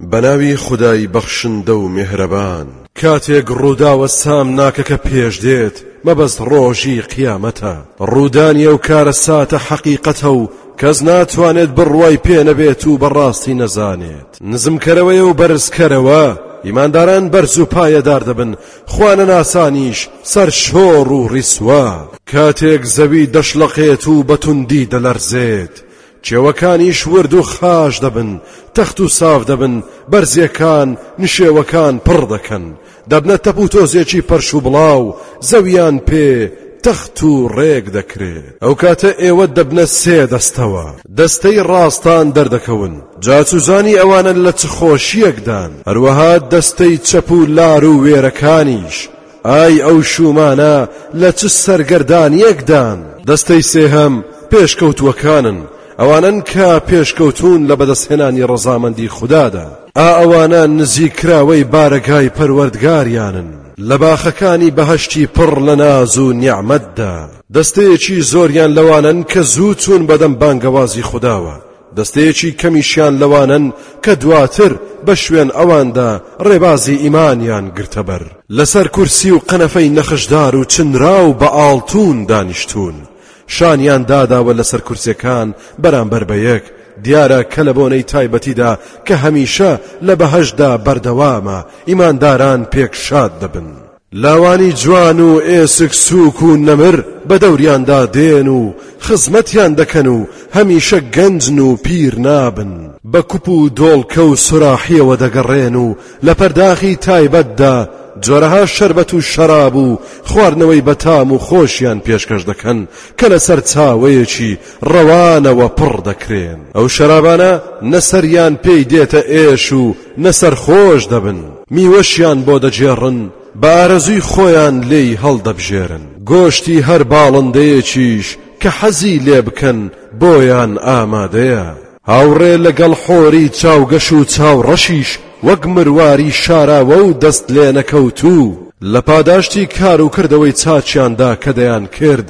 بەناوی خودای بەخشندە و میهرەبان. کاتێک ڕووداوە سامناکەکە پێش دێت مەبەست ڕۆژی قیامەتە، ڕوودانی ئەو کارەساتە حەقیقەتە و کەس ناتوانێت بڕوای پێ نەبێت و بەڕاستی نەزانێت نزمکەرەوەیە و بەرزکەرەوە، ئیمانداران بەرز و پایەدار دەبن، خوانەناسانیش سەرشۆڕ و ڕیسوا. کاتێک زەوی دەشڵەقێت و بەتوندی دەلەرزێت، کێوەکانیش ورد و خاش دەبن، تەخت و ساف دەبن، بەرزییەکان نشێوەکان پڕ دەکەن، دەبنە تەپ و تۆزێکی پەرش و بڵاو، زەوییان پێ تەخت و ڕێک دەکرێت. ئەو کاتە ئێوە دەبنە سێ دەستەوە، دەستەی ڕاستان دەردەکەون، جاچوزانی ئەوانە لە چ خۆشییەکدان، هەروەها دەستەی چەپ و لار و وێرەکانیش، ئای ئەو شوومانە لە چ سەرگەردانییەکدان! دەستەی سێهەم، پێشکەوتووەکانن، ئەوانەن کە پێشکەوتوون لە بەدەستهێنانی ڕەزامەندی خودادا. ئا ئەوانە نزیککراوەی بارەگای پەروەردگاریانن، لە باخەکانی بەهەشتی پڕ لە ناز و نیعمەتدا. دەستەیەکی زۆریان لەوانەن کە زوو چوون بەدەم بانگەوازی خوداوە، دەستەیەکی کەمیشیان لەوانەن کە دواتر بە شوێن ئەواندا ڕێبازی ئیمانیان گرتەبەر لەسەر کورسی و قەنەفەی نەخشدار و چنراو بە ئاڵتوون دانیشتوون شانیان داداوە لەسەر کورسیەکان بەرامبەر بە یەک دیارە کە لە بۆنەی تایبەتیدا کە هەمیشە لە بەهەشدا بەردەوامە ئیمانداران پێک شاد دەبن لاوانی جوان و ئێسک سووک و نەمر بە دەوریاندا دێن و خزمەتیان دەکەن و هەمیشە گەنجن و پیر نابن، بە کوپ و دۆڵکە و سوراحییەوە دەگەڕێن و لە پەرداخی تایبەتدا جۆرەها شەربەت و شەراب و خواردنەوەی بەتام و خۆشیان پێشکەش دەکەن کە لە سەرچاوەیەکی ڕەوانەوە پڕ دەکرێن، ئەو شەرابانە نە سەریان پێی دێتە ئێش و نە سەرخۆش دەبن، میوەشیان بۆ دەگێڕن، بە ئارەزووی خۆیان لێی هەڵدەبژێرن، گۆشتی هەر باڵندەیەکیش کە حەزی لێ بکەن بۆیان ئامادەیە. هاوڕێ لەگەڵ حۆری چاوگەش و چاوڕەشیش وەک مرواری شاراوە و دەست لێنەکەوتوو، لە پاداشتی کار و کردەوەی چاکیاندا کە دەیانکرد،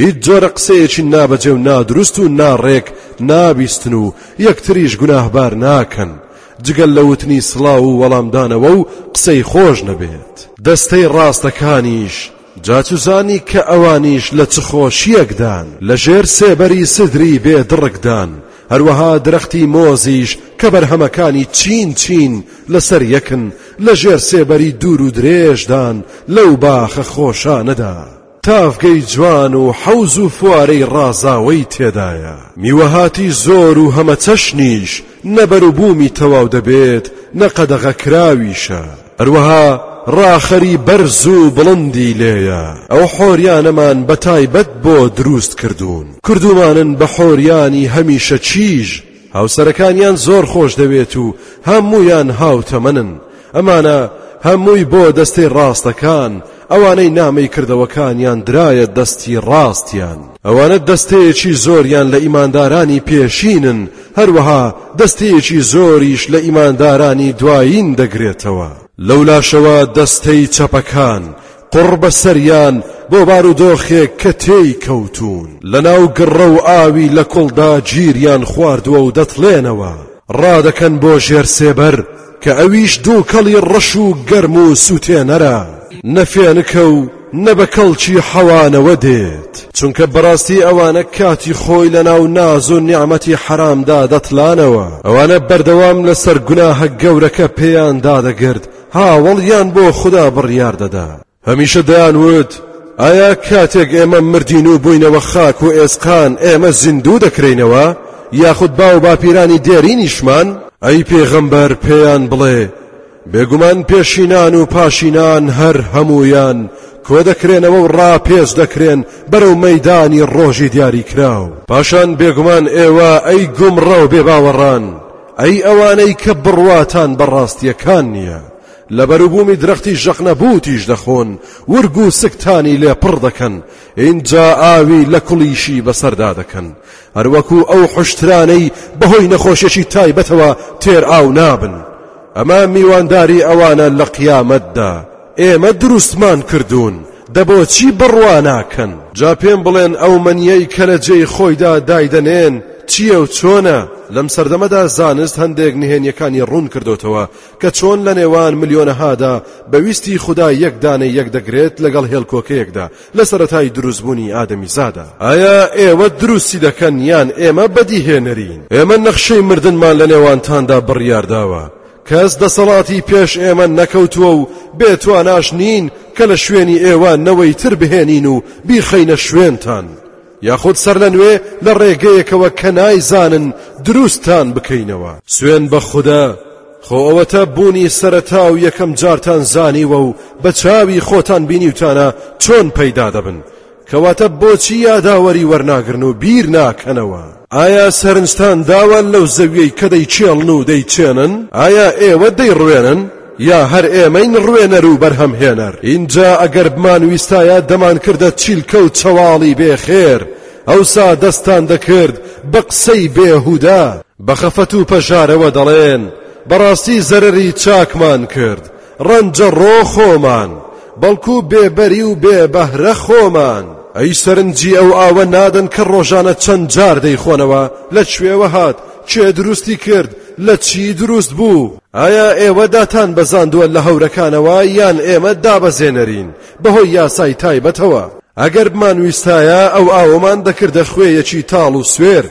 هیچ جۆرە قسەیەکی نابەجێ و نادروست و ناڕێک نابیستن و یەکتریش گوناهبار ناکەن، جگە لە وتنی سڵاو و وەڵامدانەوە و قسەی خۆش نەبێت. دەستەی ڕاستەکانیش جاچزانی کە ئەوانیش لە چ خۆشییەکدان، لە ژێر سێبەری سدری بێ دڕکدان، هەروەها درەختی مۆزیش کە بەرهەمەکانی چین چین لەسەر یەکن، لە ژێر سێبەری دوور و درێژدان لەو باخە خۆشانەدا. تاڤگەی جوان و حەوز و فوارەی ڕازاوەی تێدایە. میوەهاتی زۆر و هەمەچەشنیش نە بەروبوومی تەواو دەبێت نە قەدەغەکراویشە. هەروەها ڕاخەری بەرز و بڵندی لێیە. ئەو حۆریانەمان بەتایبەت بۆ درووست کردوون. کردوومانن بە حۆریانی هەمیشەچیش. هاوسەرەکانیان زۆر خۆشدەوێت و هەموویان هاوتەمەنن، ئەمانە هەمووی بۆ دەستەی ڕاستەکان، ئەوانەی نامەی کردەوەکانیان درایە دەستی ڕاستیان. ئەوانە دەستەیەکی زۆریان لە ئیماندارانی پێشینن، هەروەها دەستەیەکی زۆریش لە ئیماندارانی دوایین دەگرێتەوە. لەولاشەوە دەستەی چەپەکان، قوڕ بەسەریان بۆ بارودۆخێک کە تێی کەوتوون لەناو گڕە و ئاوی لە کوڵدا گیریان خواردووە و دەتڵێنەوە ڕادەکەن بۆ ژێر سێبەر کە ئەویش دووکەڵی ڕەش و گەرم و سووتێنەرە نە فێنکە و نە بە کەڵکی حەوانەوە دێت چونکە بەڕاستی ئەوانە کاتی خۆی لەناو ناز و نیعمەتی حەرامدا دەتلانەوە ئەوانە بەردەوام لەسەر گوناهە گەورەکە پێیان دادەگرت هاوەڵیان بۆ خودا بڕیار دەدا. هەمیشە دەیان وت، ئایا کاتێک ئێمە مردین و بووینەوە خاک و ئێسقان ئێمە زیندوو دەکرێینەوە، یاخود باو باپیرانی دێرینیشمان؟ ئەی پێغەمبەر پێیان بڵێ، بێگومان پێشینان و پاشینان هەر هەموویان کۆدەکرێنەوە و ڕاپێچ دەکرێن بەرەو مەیدانی ڕۆژی دیاریکراو. پاشان بێگومان ئێوە ئەی گومڕە و بێباوەڕان، ئەی ئەوانەی کە بڕواتان بە ڕاستیەکان نیە لە بەروبومی درەختی ژەقنەبوتیش دەخۆن ورگ و سکتانی لێ پڕ دەکەن ئینجا ئاوی لە کوڵیشی بەسەردا دەکەن هەر وەکو ئەو حوشترانەی بەهۆی نەخۆشێکی تایبەتەوە تێر ئاو نابن ئەمە میوانداری ئەوانە لە قیامەتدا ئێمە دروستمان کردوون دە بۆچی بڕوا ناکەن. جا پێم بڵێن ئەو مەنیەی کە لە جێی خۆیدا دایدەنێن چییە و چۆنە؟ لەم سەردەمەدا زانست هەندێک نهێنیەکانی ڕوون کردۆتەوە کە چۆن لە نێوان ملیۆنەهادا بە ویستی خودا یەک دانەی یەک دەگرێت لەگەڵ هێڵکۆکەیەکدا لە سەرەتای دروستبوونی ئادەمیزادا ئایا ئێوە دروستی دەکەن یان ئێمە بەدیهێنەرین ئێمە نەخشەی مردنمان لە نێوانتاندا بڕیارداوە کەس دەسەڵاتی پێش ئێمە نەکەوتووە و بێ تواناش نین کە لە شوێنی ئێوە نەوەی تر بهێنین و بیخەینە شوێنتان یاخود سەرلەنوێ لە ڕێگەیەکەوە کە نایزانن دروستتان بکەینەوە. سوێن بە خودا، خۆ ئەوەتە بوونی سەرەتا و یەکەم جارتان زانیوە و بە چاوی خۆتان بینیوتانە چۆن پەیدا دەبن، کەواتە بۆچی یاداوەری وەرناگرن و بیر ناکەنەوە؟ ئایا سەرنجتان داوە لەو زەویەی کە دەیچێڵن و دەیچێنن؟ ئایا ئێوە دەیڕوێنن؟ یا هەر ئێمەین ڕوێنەر و بەرهەمهێنەر؟ ئینجا ئەگەر بمانویستایە دەمانکردە چیلکە و چەواڵی بێ خێر، ئەوسا دەستتان دەکرد بە قسەی بێهودە. بە خەفەت و پەژارەوە دەڵێن، بەڕاستی زەرەری چاکمان کرد، ڕەنجە ڕۆ خۆمان، بەڵکو بێ بەری و بێ بەهرە خۆمان. ئەی سەرنجی ئەو ئاوە نادەن کە ڕۆژانە چەند جار دەیخۆنەوە، لە کوێوە هات، کێ دروستی کرد، لە چی دروست بوو؟ ئایا ئێوە داتان بەزاندووە لە هەورەکانەوە یان ئێمە دابەزێنەرین بەهۆی یاسای تایبەتەوە؟ ئەگەر بمانویستایە ئەو ئاوەمان دەکردە خوێیەکی تاڵ و سوێر،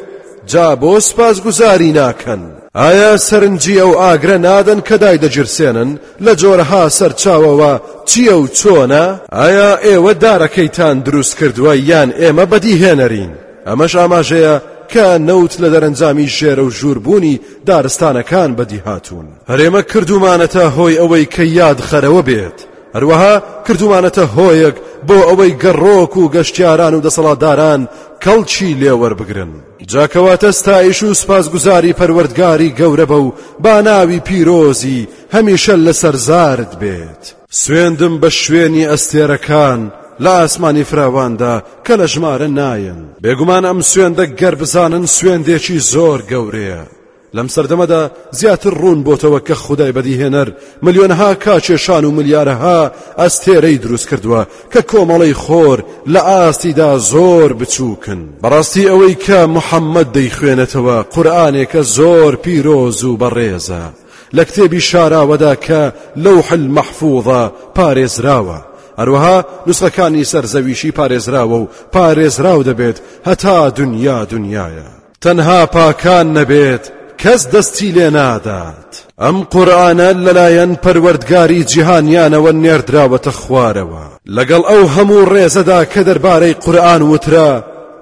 جا بۆ سوپاسگوزاری ناکەن؟ ئایا سەرنجی ئەو ئاگرە نادەن کە دایدەگیرسێنن لە جۆرەها سەرچاوەوە چییە و چۆنە؟ ئایا ئێوە دارەکەیتان دروست کردووە یان ئێمە بەدیهێنەرین؟ ئەمەش ئاماژەیە کە نەوت لە دەرەنجامی ژێرە و ژووربوونی دارستانەکان بەدیهاتوون. هەرێمە کردومانەتە هۆی ئەوەی کە یادخەرەوە بێت، هەروەها کردومانەتە هۆیەک بۆ ئەوەی گەڕۆک و گەشتیاران و دەسەڵاتداران کەڵکی لێوەربگرن. جا کەواتە ستایش و سوپاسگوزاری پەروەردگاری گەورە بە و با ناوی پیرۆزی هەمیشە لەسەر زارت بێت. سوێندم بە شوێنی ئەستێرەکان لە ئاسمانی فراواندا کە لە ژمارە نایەن. بێگومان ئەم سوێندە گەر بزانن سوێندێکی زۆر گەورەیە. لەم سەردەمەدا زیاتر ڕوون بۆتەوە کە خودای بەدیهێنەر ملیۆنەها کاکێشان و ملیارەها ئەستێرەی دروست کردووە کە کۆمەڵەی خۆر لە ئاستیدا زۆر بچووکن بەڕاستی ئەوەی کە محەممەد دەیخوێنێتەوە قورآانێکە زۆر پیرۆز و بەڕێزە لە کتێبی شاراوەدا کە لەو حل مەحفوظە پارێزراوە هەروەها نوسخەکانی سەرزەویشی پارێزراوە و پارێزراو دەبێت هەتا دنیا دنیاە تەنها پاکان نەبێت کەس دەستی لێ نادات. ئەم قورئانە لەلایەن پەروەردگاری جیهانیانەوە نێردراوەتە خوارەوە. لەگەڵ ئەو هەموو ڕێزەدا کە دەربارەی قورئان وترا،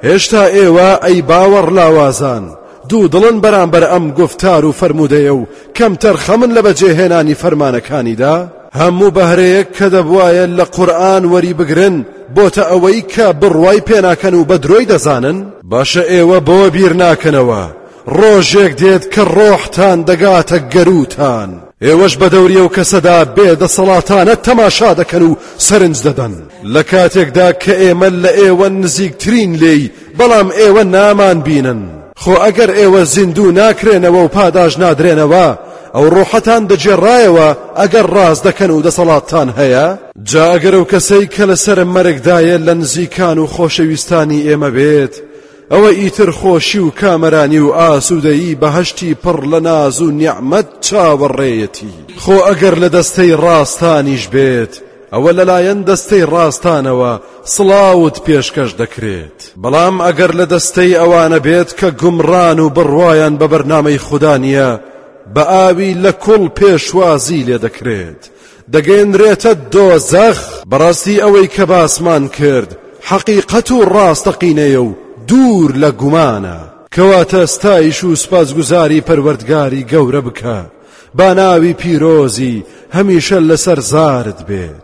هێشتا ئێوە ئەی باوەڕلاوازان دوودڵن بەرامبەر ئەم گوفتار و فەرموودەیە و کەمتەرخەمن لە بەجێهێنانی فەرمانەکانیدا؟ هەموو بەهرەیەک کە دەبوایە لە قورئان وەری بگرن بۆتە ئەوەی کە بڕوای پێناکەن و بە درۆی دەزانن باشە ئێوە بۆ بیر ناکەنەوە ڕۆژێک دێت کە ڕۆحتان دەگاتە گەرووتان ئێوەش بە دەوری ئەو کەسەدا بێ دەسەڵاتانە تەماشا دەکەن و سەرنج دەدەن لە کاتێکدا کە ئێمە لە ئێوە نزیکترین لێی بەڵام ئێوە نامان بینن خۆ ئەگەر ئێوە زیندوو ناکرێنەوە و پاداش نادرێنەوە، ئەو ڕۆحەتان دەگێڕایەوە ئەگەر ڕاست دەکەن و دەسەڵاتتان هەیە؟ جا ئەگەر ئەو کەسەی کە لەسەر مەرگدایە لە نزیکان و خۆشەویستانی ئێمە بێت، ئەوە ئیتر خۆشی و کامەرانی و ئاسوودەیی بەهەشتی پڕ لە ناز و نیعمەت چاوەڕێیەتی. خۆ ئەگەر لە دەستەی ڕاستانیش بێت، ئەوە لەلایەن دەستەی ڕاستانەوە سڵاوت پێشکەش دەکرێت بەڵام ئەگەر لە دەستەی ئەوانە بێت کە گومڕان و بڕوایان بە بەرنامەی خودا نییە بە ئاوی لە کوڵ پێشوازی لێ دەکرێت دەگەێنرێتە دۆزەخ بەڕاستی ئەوەی کە باسمان کرد حەقیقەت و ڕاستەقینەیە و دوور لە گومانە کەواتە ستایش و سوپاسگوزاری پەروەردگاری گەورە بکە با ناوی پیرۆزی هەمیشە لەسەر زارت بێت